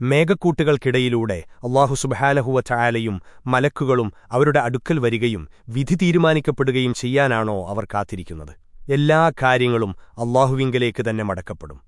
മേഘക്കൂട്ടുകൾക്കിടയിലൂടെ അള്ളാഹു സുബഹാലഹുവ ചായാലയും മലക്കുകളും അവരുടെ അടുക്കൽ വരികയും വിധി തീരുമാനിക്കപ്പെടുകയും ചെയ്യാനാണോ അവർ കാത്തിരിക്കുന്നത്. എല്ലാ കാര്യങ്ങളും അള്ളാഹുവിങ്കലേക്ക് തന്നെ മടക്കപ്പെടും.